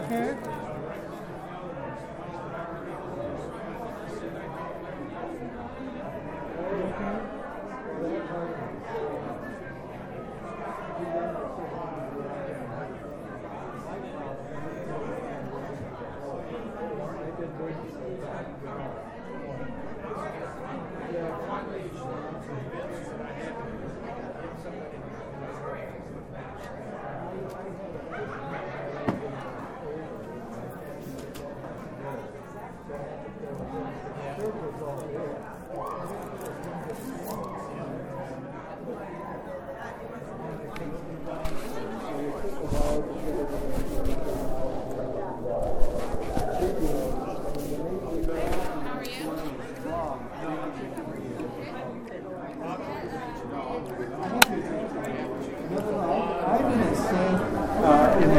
okay?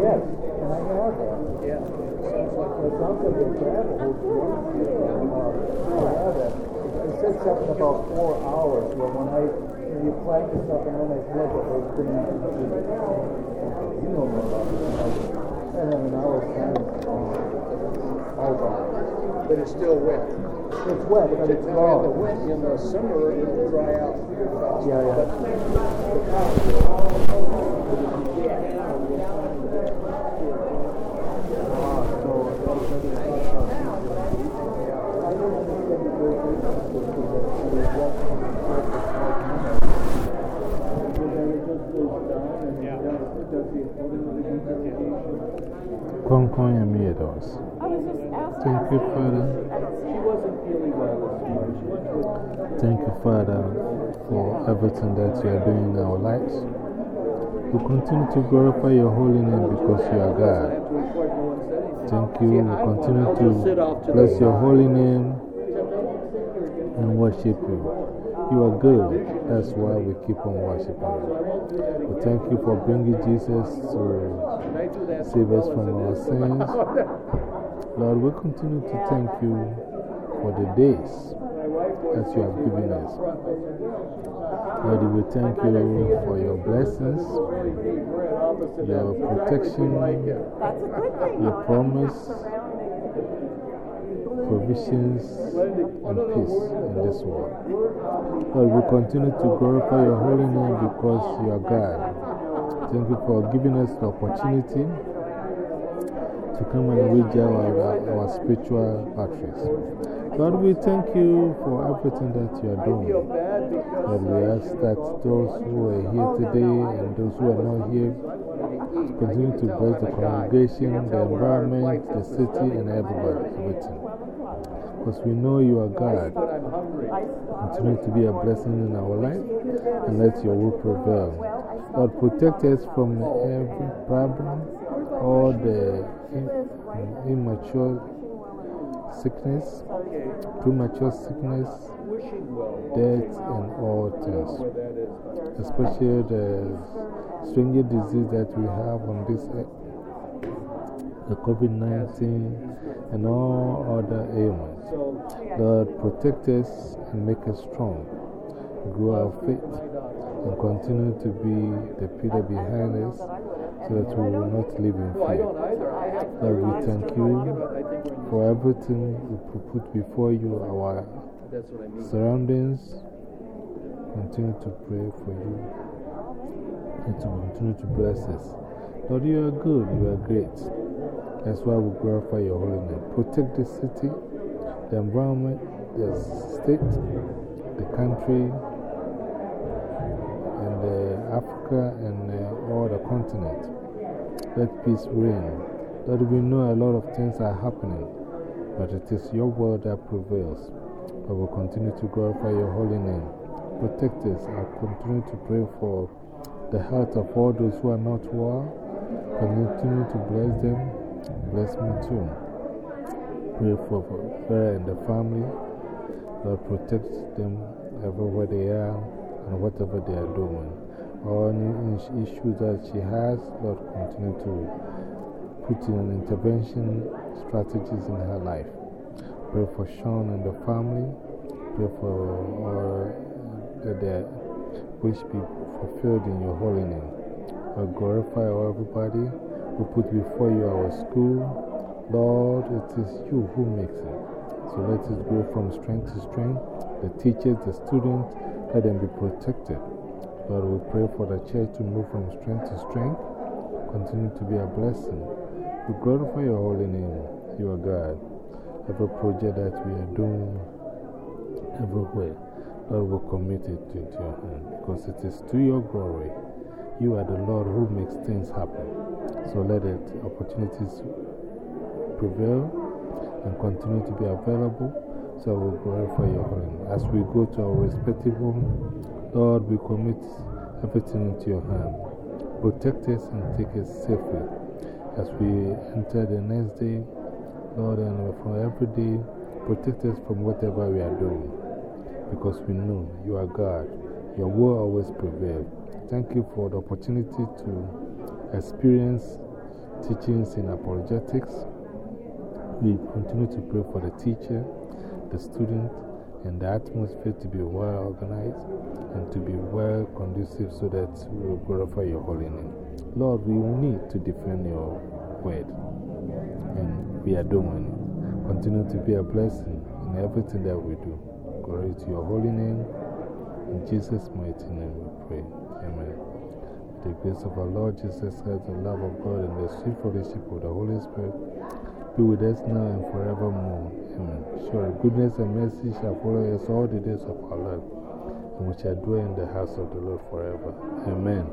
yes, and I know that. Yeah. It sounds like a travel who's going to have that. It said something about four hours, but when I, when you practice up and then I look at those things, you know more about it. And then an hour's time is all gone. But it's still wet. It's wet, but it's Now, in the wet, in the summer, it will dry out. Yeah, yeah. Concon Meadows. Thank you, Father. Thank you, Father, for everything that you are doing in our lives. We continue to glorify your holy name because you are God. Thank you. We continue to bless your holy name and worship you. You are good. That's why we keep on worshiping you. We thank you for bringing Jesus to save us from our sins. Lord, we continue to thank you for the days that you have given us. Lord, we thank you for your blessings, your protection, your promise, provisions, and peace in this world. Lord, we continue to glorify your holy name because you are God. Thank you for giving us the opportunity to come and recharge our, our spiritual batteries. Lord, we thank you for everything that you are doing. Lord, we ask that those who are here today and those who are not here continue to bless the congregation, the environment, the city, and everybody, everything. Because we know you are God. Continue to be a blessing in our life and let your will prevail. Lord, protect us from every problem, all the immature sickness, premature sickness, death, and all things. Especially the stranger disease that we have on this earth, the COVID 19 and all other ailments. Lord, protect us and make us strong, grow our faith, and continue to be the pillar behind us so that we will not live in fear. Lord, we thank you for everything we put before you, our surroundings. Continue to pray for you and to continue to bless us. Lord, you are good, you are great. That's why we glorify your holy name. Protect the city, the environment, the state, the country, and the Africa and uh, all the continent. Let peace reign. Lord, we know a lot of things are happening, but it is your word that prevails. I will continue to glorify your holy name. Protect us. I'll continue to pray for the health of all those who are not well. Continue to bless them. Bless me too. Pray for her and the family. Lord, protect them everywhere they are and whatever they are doing. All any issues that she has, Lord, continue to put in intervention strategies in her life. Pray for Sean and the family. Pray for all their wish be fulfilled in your holy name. I glorify everybody who put before you our school. Lord, it is you who makes it. So let us go from strength to strength. The teachers, the students, let them be protected. Lord, we pray for the church to move from strength to strength, continue to be a blessing. We glorify your holy name. You are God. Every project that we are doing, everywhere, Lord, we commit it to your hand because it is to your glory. You are the Lord who makes things happen. So let it, opportunities prevail and continue to be available. So we glorify your holy name. As we go to our respective home, Lord, we commit everything into your hand. Protect us and take us safely. As we enter the next day, Lord, and from every day, protect us from whatever we are doing. Because we know you are God. Your will always prevails. Thank you for the opportunity to experience teachings in apologetics. We continue to pray for the teacher, the student, and the atmosphere to be well organized and to be well conducive so that we will glorify your holy name. Lord, we need to defend your word, and we are doing it. Continue to be a blessing in everything that we do. Glory to your holy name. In Jesus' mighty name we pray. Amen. The grace of our Lord Jesus Christ, the love of God, and the sweet fellowship of the Holy Spirit be with us now and forevermore. Amen. Surely goodness and mercy shall follow us all the days of our life, and we shall dwell in the house of the Lord forever. Amen.